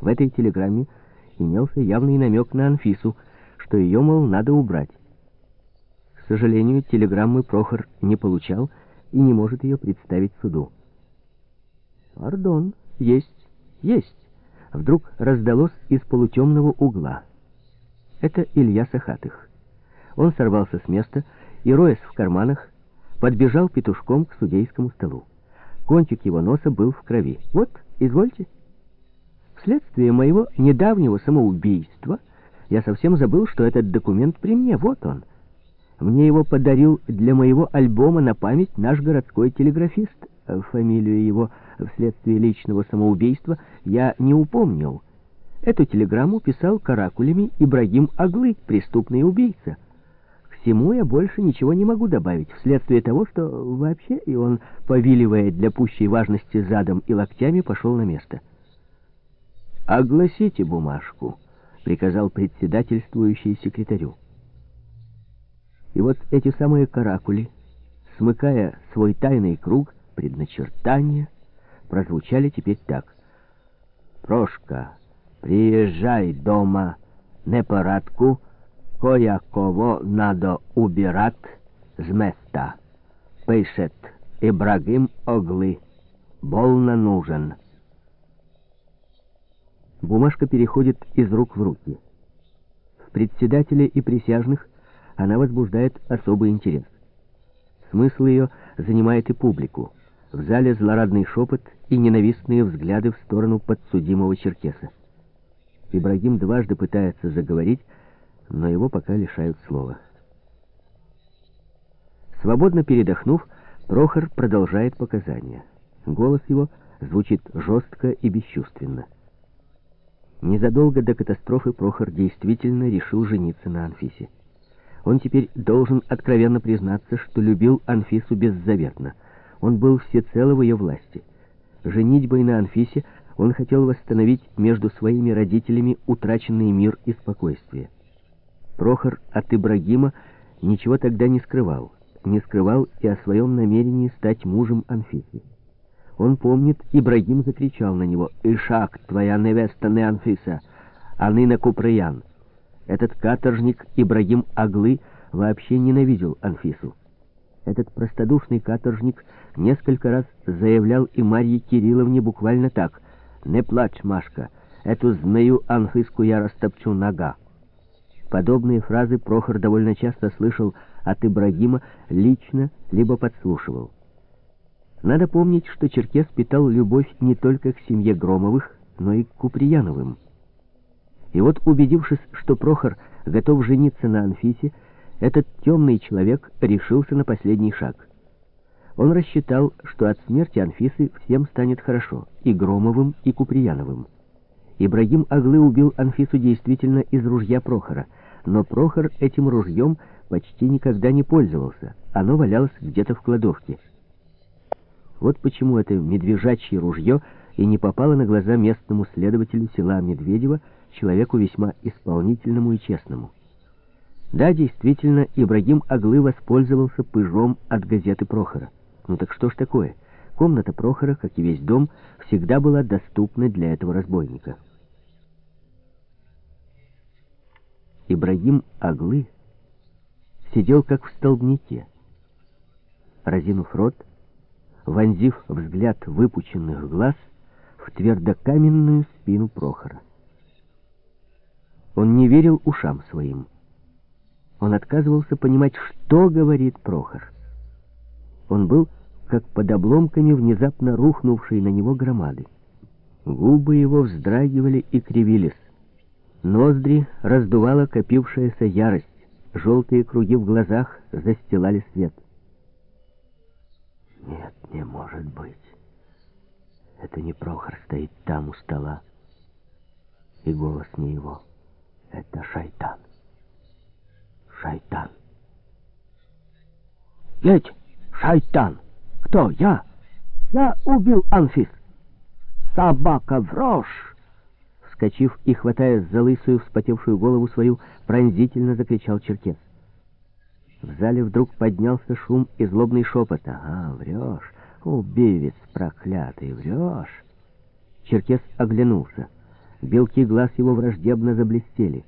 В этой телеграмме имелся явный намек на Анфису, что ее, мол, надо убрать. К сожалению, телеграммы Прохор не получал и не может ее представить суду. «Пардон, есть, есть!» Вдруг раздалось из полутемного угла. Это Илья Сахатых. Он сорвался с места и, роясь в карманах, подбежал петушком к судейскому столу. Кончик его носа был в крови. «Вот, извольте». Вследствие моего недавнего самоубийства я совсем забыл, что этот документ при мне. Вот он. Мне его подарил для моего альбома на память наш городской телеграфист. Фамилию его вследствие личного самоубийства я не упомнил. Эту телеграмму писал каракулями Ибрагим Аглы, преступный убийца. К всему я больше ничего не могу добавить, вследствие того, что вообще и он, повиливая для пущей важности задом и локтями, пошел на место. «Огласите бумажку», — приказал председательствующий секретарю. И вот эти самые каракули, смыкая свой тайный круг предначертания, прозвучали теперь так. «Прошка, приезжай дома непорадку, кояково надо убирать з места. Пишет Ибрагим Огли. Больно нужен». Бумажка переходит из рук в руки. В председателе и присяжных она возбуждает особый интерес. Смысл ее занимает и публику. В зале злорадный шепот и ненавистные взгляды в сторону подсудимого черкеса. Ибрагим дважды пытается заговорить, но его пока лишают слова. Свободно передохнув, Прохор продолжает показания. Голос его звучит жестко и бесчувственно. Незадолго до катастрофы Прохор действительно решил жениться на Анфисе. Он теперь должен откровенно признаться, что любил Анфису беззаветно. Он был всецело в ее власти. Женитьбой на Анфисе он хотел восстановить между своими родителями утраченный мир и спокойствие. Прохор от Ибрагима ничего тогда не скрывал. Не скрывал и о своем намерении стать мужем Анфисы. Он помнит, Ибрагим закричал на него, «Ишак, твоя невеста не Анфиса, а ныне Куприян». Этот каторжник Ибрагим Аглы вообще ненавидел Анфису. Этот простодушный каторжник несколько раз заявлял и Марье Кирилловне буквально так, «Не плачь, Машка, эту змею Анфиску я растопчу нога». Подобные фразы Прохор довольно часто слышал от Ибрагима лично, либо подслушивал. Надо помнить, что Черкес питал любовь не только к семье Громовых, но и к Куприяновым. И вот, убедившись, что Прохор готов жениться на Анфисе, этот темный человек решился на последний шаг. Он рассчитал, что от смерти Анфисы всем станет хорошо, и Громовым, и Куприяновым. Ибрагим Аглы убил Анфису действительно из ружья Прохора, но Прохор этим ружьем почти никогда не пользовался, оно валялось где-то в кладовке. Вот почему это медвежачье ружье и не попало на глаза местному следователю села Медведева, человеку весьма исполнительному и честному. Да, действительно, Ибрагим Аглы воспользовался пыжом от газеты Прохора. Ну так что ж такое? Комната Прохора, как и весь дом, всегда была доступна для этого разбойника. Ибрагим Аглы сидел как в столбнике. Разинув рот, вонзив взгляд выпученных глаз в твердокаменную спину Прохора. Он не верил ушам своим. Он отказывался понимать, что говорит Прохор. Он был как под обломками внезапно рухнувшей на него громады. Губы его вздрагивали и кривились. Ноздри раздувала копившаяся ярость. Желтые круги в глазах застилали свет. Нет, не может быть. Это не Прохор стоит там у стола. И голос не его. Это шайтан. Шайтан. Ведь шайтан. Кто? Я? Я убил Анфис. Собака в рожь. Вскочив и хватая за лысую, вспотевшую голову свою, пронзительно закричал Черкес. В зале вдруг поднялся шум и злобный шепот. «Ага, врешь, убивец проклятый, врешь!» Черкес оглянулся. Белки глаз его враждебно заблестели.